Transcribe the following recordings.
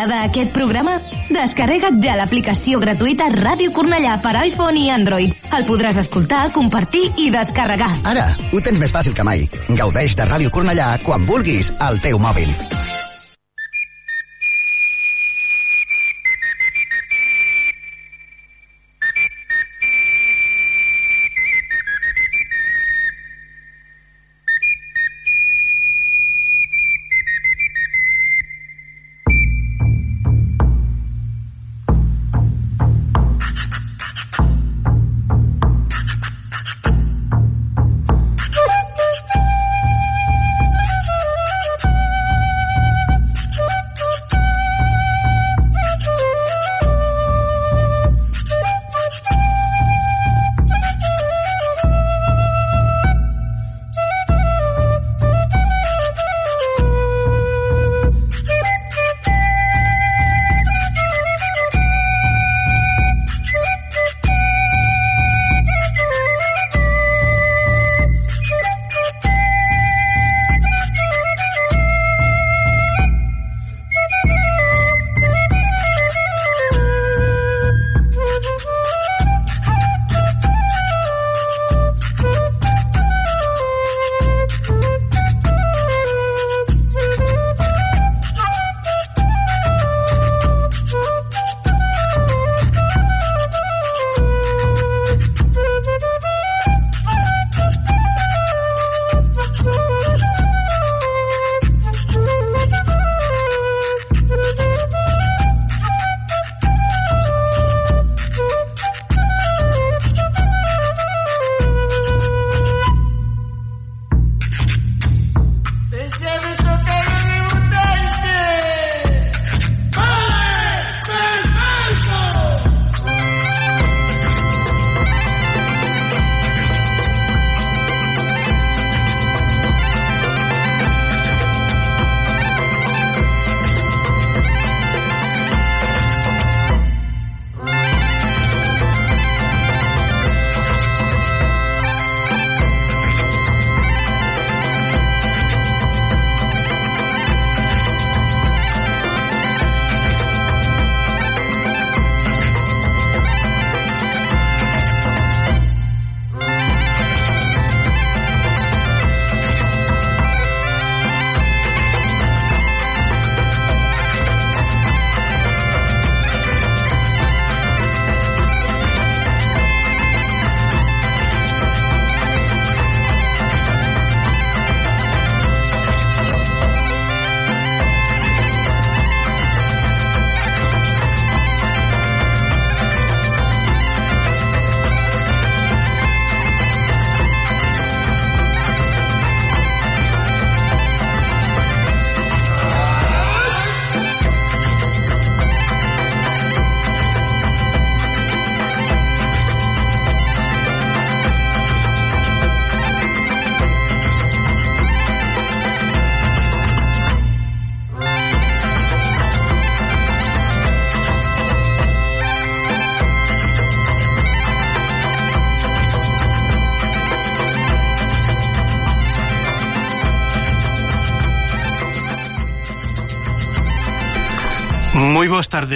T'agrada aquest programa? Descarrega't ja l'aplicació gratuïta Ràdio Cornellà per iPhone i Android. El podràs escoltar, compartir i descarregar. Ara, ho tens més fàcil que mai. Gaudeix de Ràdio Cornellà quan vulguis al teu mòbil.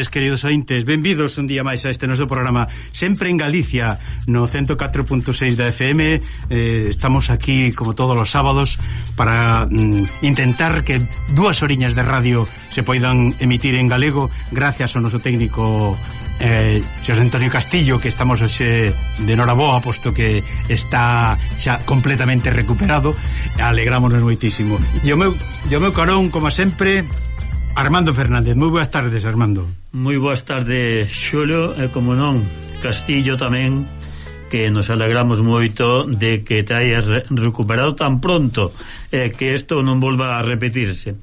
tardes, queridos ointes Benvidos un día máis a este noso programa Sempre en Galicia, no 104.6 da FM eh, Estamos aquí, como todos os sábados Para mm, intentar que dúas oriñas de radio Se poidan emitir en galego Gracias ao noso técnico eh, Xos Antonio Castillo Que estamos hoxe de Noraboa Posto que está xa completamente recuperado Alegrámonos moitísimo E o meu, e o meu carón, como sempre Armando Fernández. Moi boas tardes, Armando. Moi boas tardes, Xulio, e como non, Castillo tamén, que nos alegramos moito de que te hayas recuperado tan pronto eh, que isto non volva a repetirse.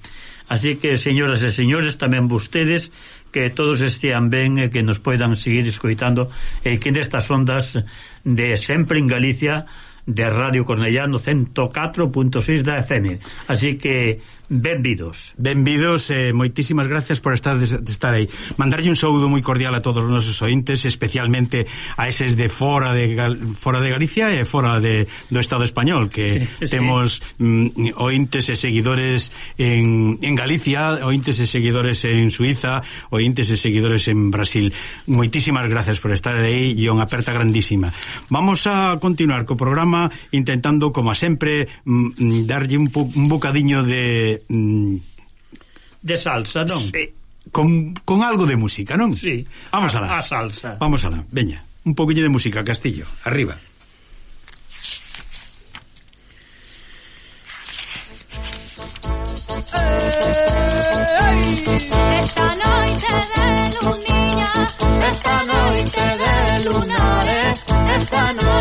Así que, señoras e señores, tamén vostedes, que todos estean ben e que nos poidan seguir escoitando e que nestas ondas de sempre en Galicia de Radio Cornellano 104.6 da FM. Así que Benvidos. Benvidos eh, moitísimas gracias por estar de, de estar aí. Mandarlle un saúdo moi cordial a todos os nosos ointes, especialmente a eses de fora de Gal, fora de Galicia e fora de, do Estado español que sí, temos sí. Mm, ointes e seguidores en, en Galicia, ointes e seguidores en Suiza, ointes e seguidores en Brasil. Moitísimas gracias por estar aí e unha aperta grandísima. Vamos a continuar co programa intentando como sempre mm, mm, darlle un, un bocadiño de mm, de salsa, non? Sí, con, con algo de música, non? Sí, Vamos a, alá. a salsa. Vamos alá, veña. Un poquinho de música, Castillo, arriba. Esta noite de luniña, esta noite de lunares, esta noite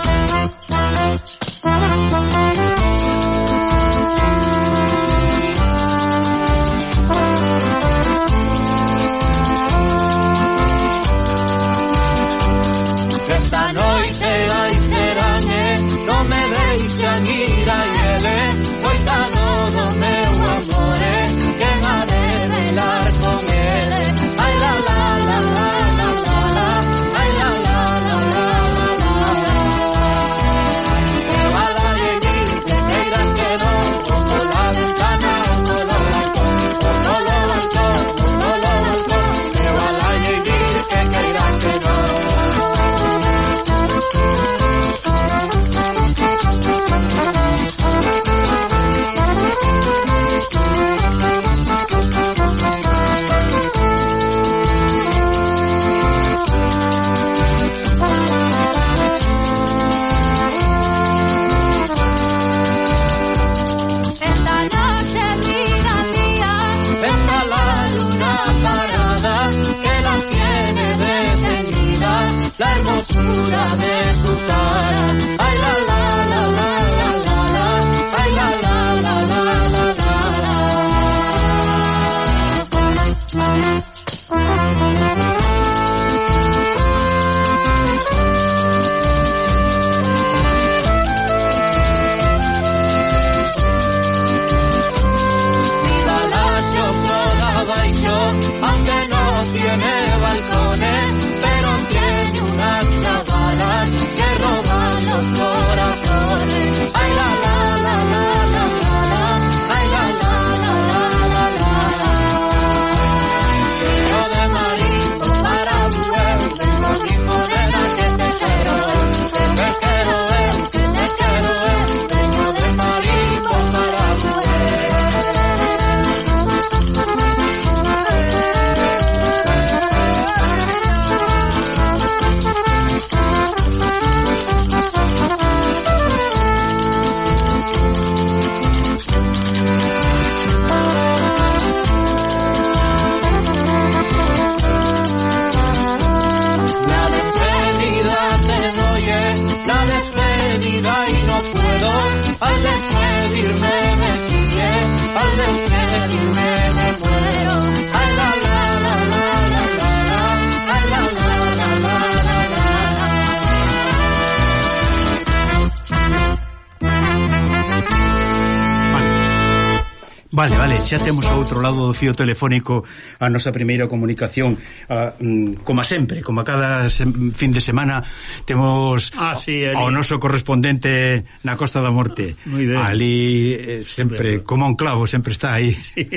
Vale, vale, xa temos ao outro lado do fío telefónico a nosa primeira comunicación. Ah, mm, a, como sempre, como a cada sem, fin de semana temos ah, sí, ali. ao noso correspondente na Costa da Morte. Ali eh, sempre, Pero... como un clavo, sempre está aí. Sí.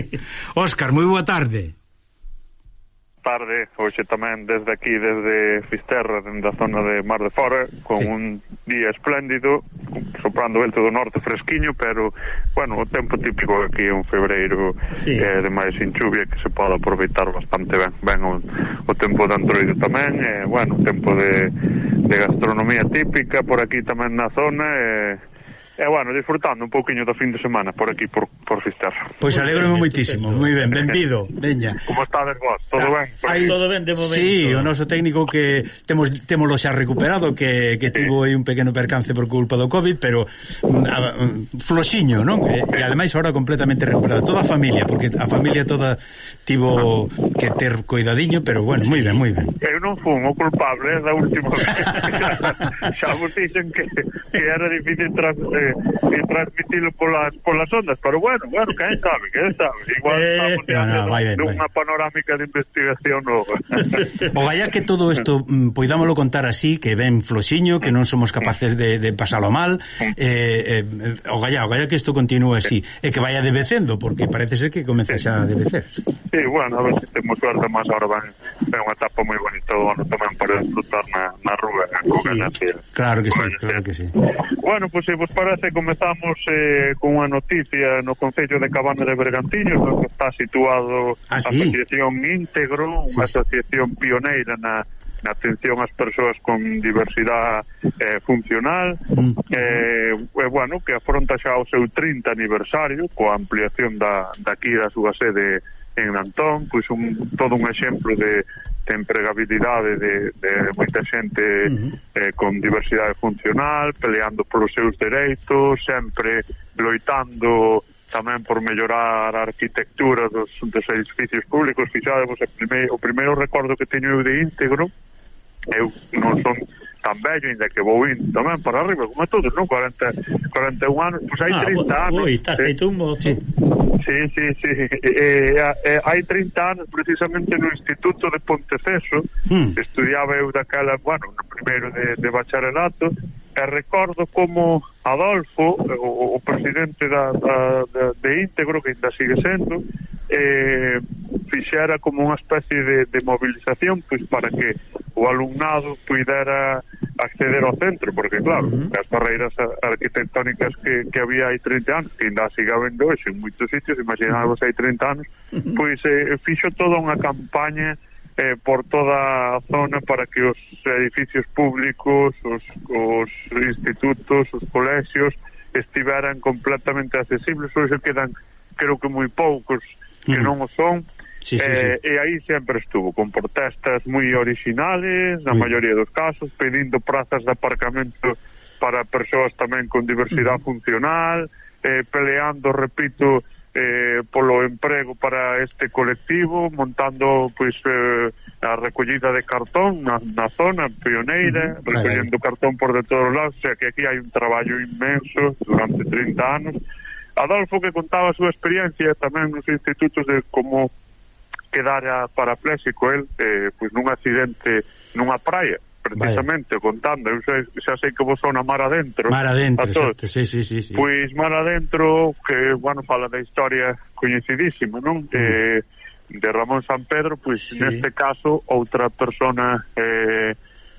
Óscar, moi boa tarde. Tarde, hoxe tamén desde aquí, desde Fisterra, da zona de Mar de Fora, con sí. un día espléndido soprando vento do norte fresquiño, pero bueno, o tempo típico aquí en febreiro sí. é eh, de máis sin chuvia que se pode aproveitar bastante ben, ben o, o tempo de antroido tamén, e eh, bueno, tempo de, de gastronomía típica por aquí tamén na zona e eh, E, bueno, disfrutando un pouquiño da fin de semana por aquí, por, por Fisterra. Pois alégrome moitísimo, moi ben, benvido, veña. Como estades vos? Todo ah, ben? Aí, todo ben de momento. Sí, o noso técnico que temos temolo xa recuperado, que, que tivo aí un pequeno percance por culpa do Covid, pero mm, a, mm, floxiño, non? E, e ademais agora completamente recuperado. Toda a familia, porque a familia toda tivo que ter cuidadiño, pero bueno, moi ben, moi ben. Eu non fun o culpable eh, da última vez. xa vos dixen que, que era difícil tras, eh, Eh, eh, e, transmitilo polas, polas ondas, pero bueno, bueno, quen sabe, quen sabe, igual eh, estamos no, no, vai ben, panorámica de investigación nova. o gallá que todo isto mm, poidámolo contar así, que ben floxiño, que non somos capaces de, de pasalo mal, eh, eh, o gallá, o gallá que isto continúe así, e que vaya debecendo, porque parece ser que comeza xa a debecer. Sí, bueno, a ver se temos suerte, máis agora van é unha etapa moi bonita do ano tamén para disfrutar na, na rúa, eh, na sí. Claro que bueno, sí, claro que sí. Bueno, pois pues, eh, se vos parece, comezamos eh, con unha noticia no Concello de Cabana de Bergantiños, onde está situado ah, sí? a Asociación Íntegro, unha sí. asociación pioneira na, na atención ás persoas con diversidade eh, funcional mm. eh, e, bueno, que afronta xa o seu 30 aniversario coa ampliación da, daqui da súa sede en Antón, pois un, todo un exemplo de, de empregabilidade de, de moita xente uh -huh. eh, con diversidade funcional, peleando polos seus dereitos, sempre loitando tamén por mellorar a arquitectura dos, dos edificios públicos. Fixadevos, o primeiro, o primeiro recordo que teño eu de íntegro, eu non son tan bello, ainda que vou indo tamén para arriba, como todos, non? 40, 41 anos, pois hai ah, 30 anos. Ui, estás feito un mozo. Sí. Sí, sí, sí. Eh, eh, eh hai 30 anos precisamente no Instituto de Ponteceso mm. estudiaba eu daquela, bueno, no primeiro de, de bacharelato e recordo como Adolfo, o, o presidente da, da, de, de Íntegro, que ainda sigue sendo, eh, fixera como unha especie de, de movilización pois para que o alumnado pudera acceder ao centro, porque claro, uh -huh. as barreiras arquitectónicas que, que había hai 30 anos, que ainda siga vendo hoxe en moitos sitios, imaginávamos hai 30 anos, uh -huh. pois eh, fixo toda unha campaña eh, por toda a zona para que os edificios públicos, os, os institutos, os colexios estiveran completamente accesibles, hoxe quedan creo que moi poucos que mm. non o son sí, sí, eh, sí. e aí sempre estuvo con protestas moi originales na maioría dos casos pedindo prazas de aparcamento para persoas tamén con diversidade uh -huh. funcional eh, peleando, repito eh, polo emprego para este colectivo montando pois eh, a recollida de cartón na, na zona pioneira, mm-hmm. uh -huh. recollendo cartón por de todos lados, o sea que aquí hai un traballo inmenso durante 30 anos Adolfo que contaba a súa experiencia tamén nos institutos de como quedara parapléxico el eh, pois nun accidente nunha praia precisamente Vaya. contando eu xa, xa sei que vos son a mar adentro mar adentro, exacto, sí, sí, sí, sí. pois mar adentro que, bueno, fala da historia coñecidísima, non? Mm. Eh, de Ramón San Pedro pois sí. neste caso outra persona eh,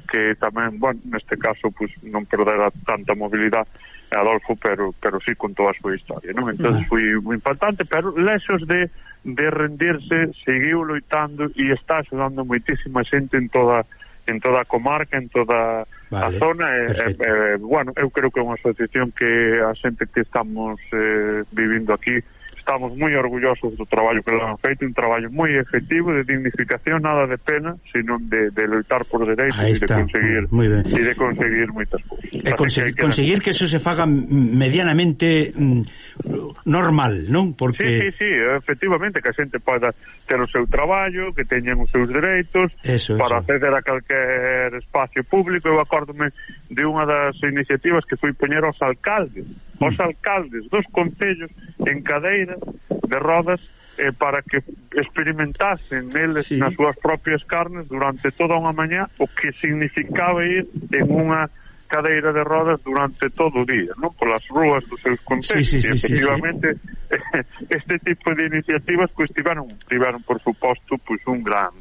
que tamén, bueno, neste caso pues, non perdera tanta mobilidade Adolfo, pero pero sí contou a súa historia, non? Entón uh ah. -huh. foi moi impactante, pero lexos de de rendirse, seguiu loitando e está axudando moitísima xente en toda en toda a comarca, en toda vale, a zona e, e, bueno, eu creo que é unha asociación que a xente que estamos eh, vivindo aquí estamos moi orgullosos do traballo que han feito, un traballo moi efectivo de dignificación, nada de pena, sino de, de loitar por dereitos e de conseguir e de conseguir moitas cousas. E eh, conseguir que, que conseguir que eso se faga medianamente mm, normal, non? Porque... Sí, sí, sí, efectivamente, que a xente poda ter o seu traballo, que teñen os seus dereitos, eso, para eso. acceder a calquer espacio público. Eu acórdome de unha das iniciativas que foi poñer aos alcaldes, mm. aos alcaldes dos concellos en cadeira de rodas eh, para que experimentasen neles sí. nas súas propias carnes durante toda unha mañá o que significaba ir en unha cadeira de rodas durante todo o día, non polas rúas dos seus concellos. Sí, sí, sí, efectivamente, sí, sí. este tipo de iniciativas pois tiveron, tiveron por suposto, pois un gran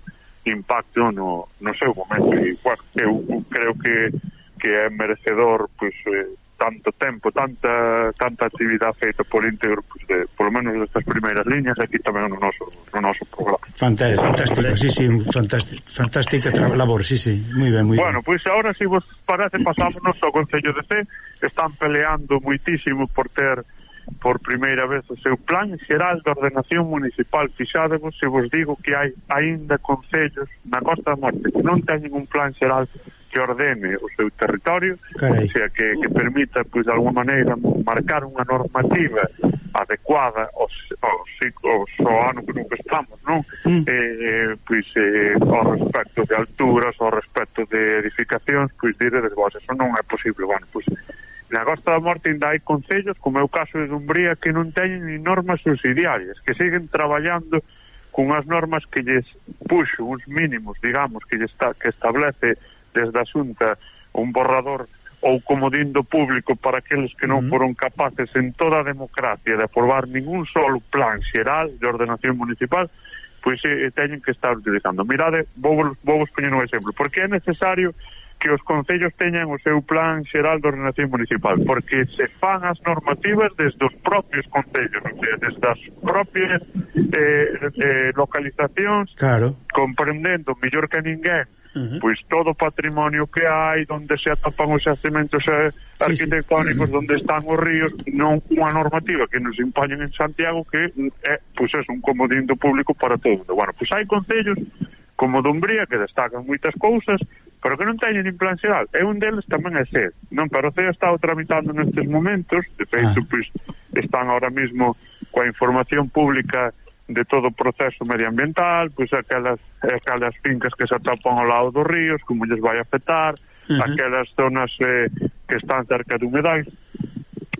impacto no, no seu momento e bueno, eu creo que que é merecedor pois eh, tanto tempo, tanta tanta actividade feita por íntegro, pues, de, polo menos destas primeiras liñas, aquí tamén no noso, no noso programa. Fantástico, fantástico, sí, sí, fantástico, fantástica labor, sí, sí, moi ben, moi Bueno, pois pues agora, se si vos parece, pasámonos ao Concello de C, están peleando moitísimo por ter por primeira vez o seu plan xeral de ordenación municipal. fixadevos se vos digo que hai aínda concellos na Costa da Morte que non teñen un plan xeral que ordene o seu territorio, Carai. o sea, que, que permita, pois, pues, de alguma maneira, marcar unha normativa adecuada aos, aos, aos ao ano que nunca estamos, non? Mm. Eh, eh pois, eh, ao respecto de alturas, ao respecto de edificacións, pois, dire, vos, eso non é posible, bueno, pois, Na Costa da Morte ainda hai concellos, como é o caso de Dumbría, que non teñen ni normas subsidiarias, que siguen traballando cunhas normas que lles puxo uns mínimos, digamos, que, está, que establece desde a Xunta un borrador ou comodín do público para aqueles que non foron capaces en toda a democracia de aprobar ningún solo plan xeral de ordenación municipal, pois eh, teñen que estar utilizando. Mirade, vou, vou vos poñer un exemplo, porque é necesario que os concellos teñan o seu plan xeral de ordenación municipal, porque se fan as normativas desde os propios concellos, o sea, desde as propias eh, eh, localizacións, claro. comprendendo mellor que ninguén Uh -huh. pois todo o patrimonio que hai, onde se atapan os xacementos eh, ah, arquitectónicos, sí, sí. onde están os ríos, non unha normativa que nos impañen en Santiago que é, pois é un comodín do público para todo. Bueno, pois hai concellos como Dumbría que destacan moitas cousas, pero que non teñen implante xeral. E un deles tamén é CED. Non, pero o SED está o tramitando nestes momentos, de feito, ah. pois, están ahora mismo coa información pública de todo o proceso medioambiental, pois aquelas, aquelas fincas que se atopan ao lado dos ríos, como lles vai afectar, uh -huh. aquelas zonas eh, que están cerca de humedais,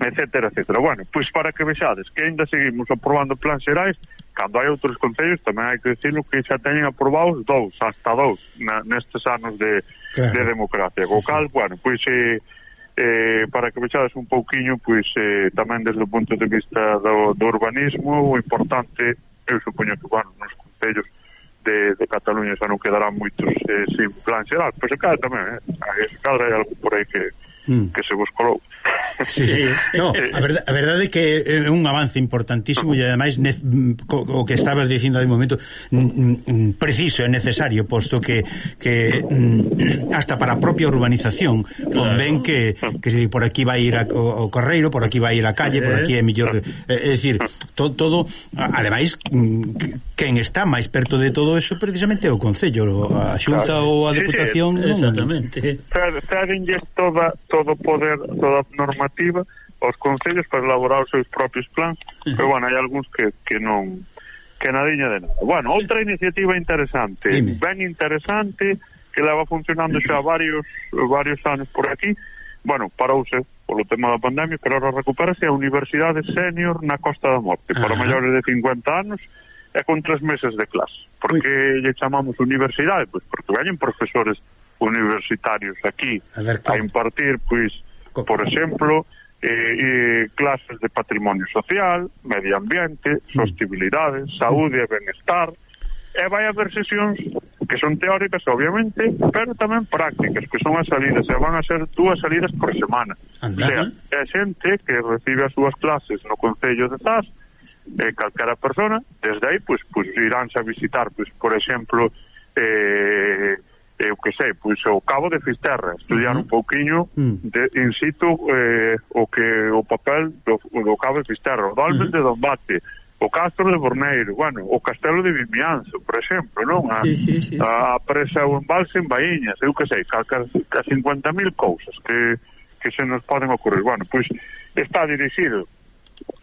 etcétera, etcétera. Bueno, pois para que vexades que ainda seguimos aprobando plan xerais cando hai outros concellos tamén hai que decirlo que xa teñen aprobados dous, hasta dous na, nestes anos de, claro. de democracia co cal, bueno, pois eh, eh, para que vexades un pouquiño pois eh, tamén desde o punto de vista do, do urbanismo o importante eu supoño que bueno, nos concellos de, de Cataluña xa non quedarán moitos eh, sin plan xeral, pois se cadra tamén eh? se cadra hai algo por aí que, mm. que se vos colou Sí. sí. No, a verdade, a verdade é que é un avance importantísimo e ademais ne, co, o que estabas dicindo de momento n, n, preciso e necesario posto que, que n, hasta para a propia urbanización convén que, que se por aquí vai ir a, o, o correiro, por aquí vai ir a calle, por aquí é eh. mellor, é, é dicir, to, todo ademais mm, quen está máis perto de todo eso precisamente é o concello, a Xunta ou a Deputación, sí, non, exactamente. Tradenlles toda todo poder, toda normativa aos concellos para elaborar os seus propios plans, uh -huh. pero bueno, hai algúns que, que non que nadiña de nada. Bueno, outra iniciativa interesante, Dime. ben interesante, que leva funcionando xa varios varios anos por aquí, bueno, parouse polo tema da pandemia, pero ahora recupérase a Universidade Senior na Costa da Morte, Ajá. para maiores de 50 anos, e con tres meses de clase. Por que lle chamamos universidade? Pois porque veñen profesores universitarios aquí a, ver, a impartir, pois, por exemplo, eh, eh, clases de patrimonio social, medio ambiente, mm. sostenibilidade, saúde e benestar, e eh, vai haber sesións que son teóricas, obviamente, pero tamén prácticas, que son as salidas, e van a ser dúas salidas por semana. Andá. O sea, é xente que recibe as súas clases no Concello de Zas, eh, calquera persona, desde aí, pois, pues, pois pues, iránse a visitar, pois, pues, por exemplo, eh, Eh, eu que sei, pois o cabo de Fisterra, estudiar uh -huh. un pouquiño mm. de in situ eh, o que o papel do, do cabo de Fisterra, o Dolmen uh -huh. de Dombate, o Castro de Borneiro, bueno, o Castelo de Vimianzo, por exemplo, non? A, sí, sí, sí. a presa o embalse en Baíñas, eu que sei, ca, 50.000 cousas que, que se nos poden ocurrir. Bueno, pois está dirixido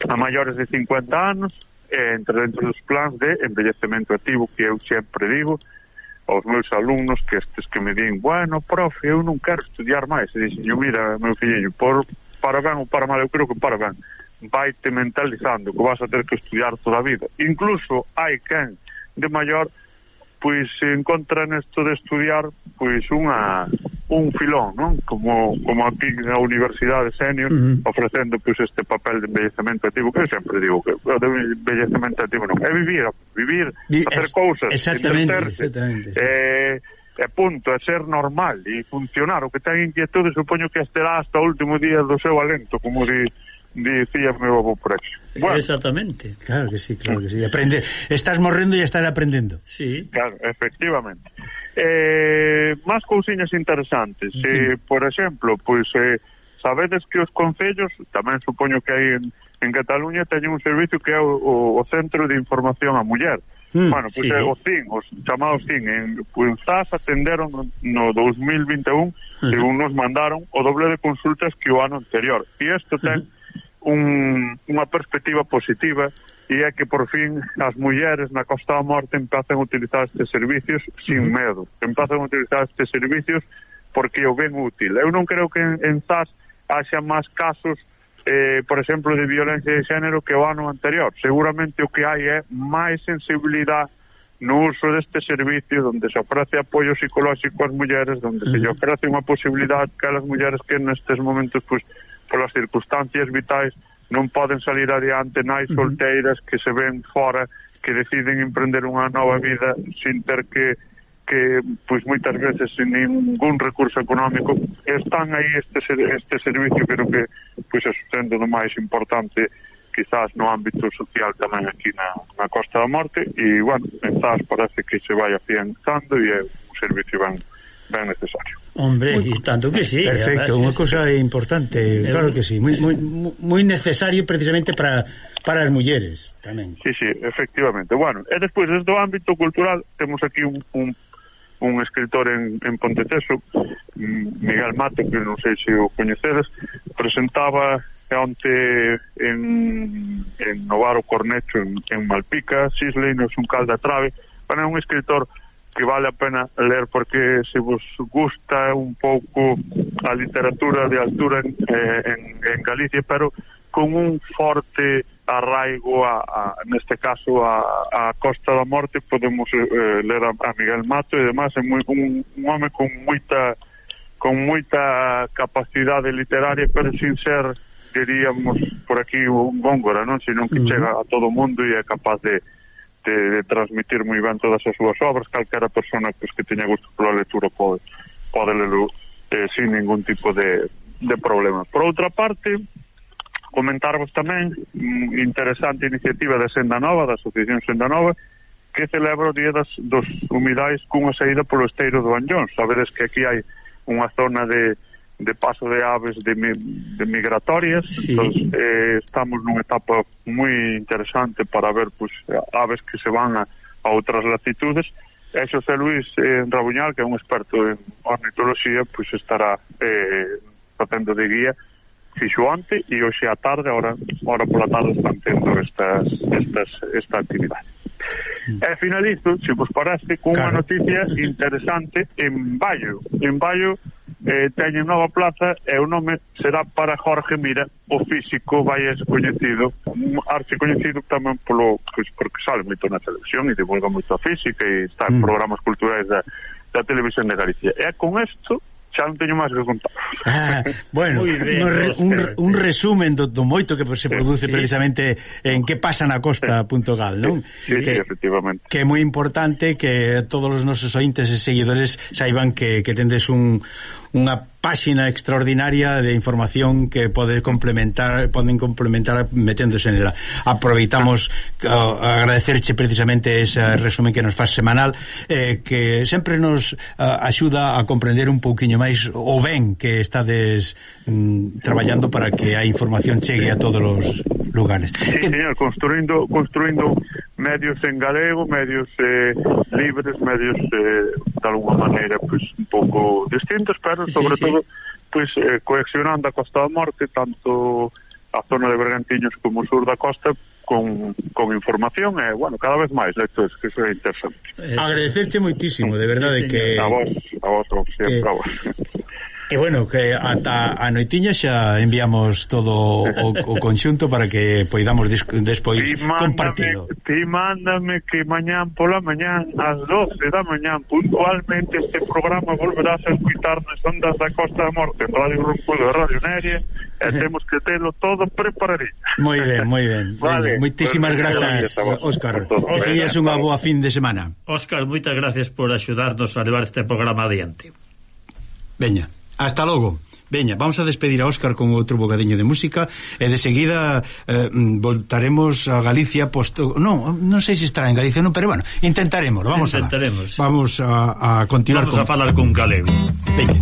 a maiores de 50 anos, eh, entre dentro dos plans de envellecemento activo que eu sempre digo, aos meus alumnos que estes que me din bueno, profe, eu non quero estudiar máis e dixen, yo, mira, meu filliño, por, para ben ou para mal, eu creo que para ben vai te mentalizando que vas a ter que estudiar toda a vida. Incluso hai quen de maior pois se encontra nesto de estudiar pois unha un filón, non? Como como aquí na Universidade Senior uh -huh. ofrecendo pois este papel de envellecemento activo, que eu sempre digo que o de envellecemento activo non, é vivir, vivir, Vi, facer cousas, exactamente, exactamente. Eh e punto, é ser normal e funcionar o que ten inquietude supoño que estará hasta o último día do seu alento como di dicía meu avó por aquí. Bueno. Exactamente. Claro que sí, claro que sí. Aprende, estás morrendo e estás aprendendo. Sí. Claro, efectivamente. Eh, máis cousiñas interesantes. Sí. Eh, por exemplo, pois pues, eh, sabedes que os concellos, tamén supoño que hai en, en Cataluña, teñen un servicio que é o, o, o Centro de Información a Muller. Mm, bueno, pois pues, sí. eh, o CIN, os chamados CIN, en Punzás atenderon no 2021 uh -huh. nos mandaron o doble de consultas que o ano anterior. E isto ten... Uh -huh un, unha perspectiva positiva e é que por fin as mulleres na Costa da Morte empezan a utilizar estes servicios sin medo, empezan a utilizar estes servicios porque o ven útil. Eu non creo que en, en SAS haxa máis casos, eh, por exemplo, de violencia de género que o ano anterior. Seguramente o que hai é máis sensibilidade no uso deste servicio onde se ofrece apoio psicolóxico ás mulleres, onde se lle ofrece unha posibilidade que as mulleres que nestes momentos pues, polas circunstancias vitais non poden salir adiante nais solteiras que se ven fora que deciden emprender unha nova vida sin ter que que pois moitas veces sin ningún recurso económico. Están aí este este servicio creo que pois é sendo do máis importante quizás no ámbito social tamén aquí na, na Costa da Morte. E, bueno, quizás parece que se vai afianzando e é un servicio ben ben necesario. Hombre, muy, y tanto que sí. Perfecto, una cosa importante, claro que sí, moi moi moi necesario precisamente para para as mulleres tamén. Sí, sí, efectivamente. Bueno, e despois desde o ámbito cultural temos aquí un, un un escritor en, en Ponteceso, mm, Miguel Mate, que non sei se o coñecedes, presentaba onte en, en Novaro Cornecho en, en Malpica, Sisley, no Xuncal da Trave, para un escritor que vale a pena ler porque se vos gusta un pouco a literatura de altura en, eh, en, en Galicia, pero con un forte arraigo a, a neste caso a, a Costa da Morte podemos eh, eh ler a, a Miguel Mato e demás é moi, un, un home con moita con moita capacidade literaria pero sin ser diríamos por aquí un góngora non? sino que uh -huh. chega a todo o mundo e é capaz de de, de transmitir moi ben todas as súas obras, calquera persona pues, que teña gusto pola lectura pode, pode lelo eh, sin ningún tipo de, de problema. Por outra parte, comentarvos tamén interesante iniciativa da Senda Nova, da Asociación Senda Nova, que celebra o Día das, dos Humidais cunha saída polo esteiro do Anllón. Sabedes que aquí hai unha zona de de paso de aves de, de migratorias sí. entón, eh, estamos nunha etapa moi interesante para ver pues, aves que se van a, a outras latitudes e Xosé Luis eh, Rabuñal que é un experto en ornitoloxía pues, estará eh, facendo de guía fixo onte e hoxe a tarde, ahora, ahora pola tarde están tendo estas, estas, esta actividade. E finalizo, se vos parece, con claro. unha noticia interesante en Baio. En Baio eh, teñen nova plaza e o nome será para Jorge Mira, o físico vai coñecido, arte coñecido tamén polo, porque sale moito na televisión e divulga moito a física e está en mm. programas culturais da, da televisión de Galicia. E con isto xa non teño máis que contar. Ah, bueno, bien, un, re, un resumen do, do moito que se produce sí, precisamente en que pasa na costa.gal, non? Sí, que, sí, efectivamente. Que é moi importante que todos os nosos ointes e seguidores saiban que, que tendes un unha páxina extraordinaria de información que pode complementar poden complementar meténdose nela aproveitamos uh, agradecerche precisamente ese resumen que nos faz semanal eh, que sempre nos uh, axuda a comprender un pouquiño máis o ben que estades mm, traballando para que a información chegue a todos os lugares. Sí, que... señor, construindo, construindo medios en galego, medios eh, libres, medios eh, de alguma maneira pues, un pouco distintos, pero sobre sí, sí. todo pues, eh, coexionando a Costa da Morte, tanto a zona de Bergantiños como o sur da costa con, con información e, eh, bueno, cada vez máis, isto es que iso é interesante. Eh, Agradecerche moitísimo, de verdade sí, que... A vos, a vos, a vos, que, a vos. E bueno, que ata a noitiña xa enviamos todo o, o conxunto para que poidamos dis, despois ti mándame, compartilo. Ti mándame que mañán pola mañán ás 12 da mañán puntualmente este programa volverás a escutar nas ondas da Costa da Morte, Radio Rumpulo e Radio Nerie, e temos que telo todo preparadiño. Moi ben, moi ben. Vale, Moitísimas pues, grazas, Óscar. Que teñas unha boa fin de semana. Óscar, moitas gracias por axudarnos a levar este programa adiante. Veña. Hasta logo. Veña, vamos a despedir a Óscar con outro bocadiño de música e de seguida eh, mm, voltaremos a Galicia posto... Non, non sei se estará en Galicia, non, pero bueno, intentaremos, vamos intentaremos. a Vamos a, a continuar Vamos con... a falar con Galego. Veña.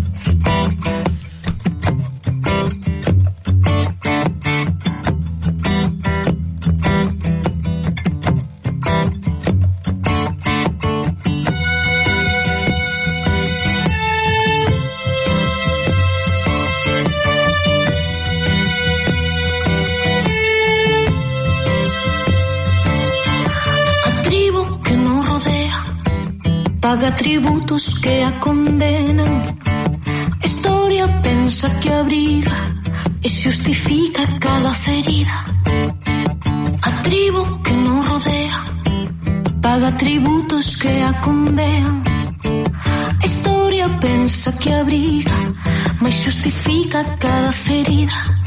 paga tributos que a condenan. Historia pensa que abriga e justifica cada ferida. A tribu que no rodea, paga tributos que a condenan. Historia pensa que abriga, mas justifica cada ferida.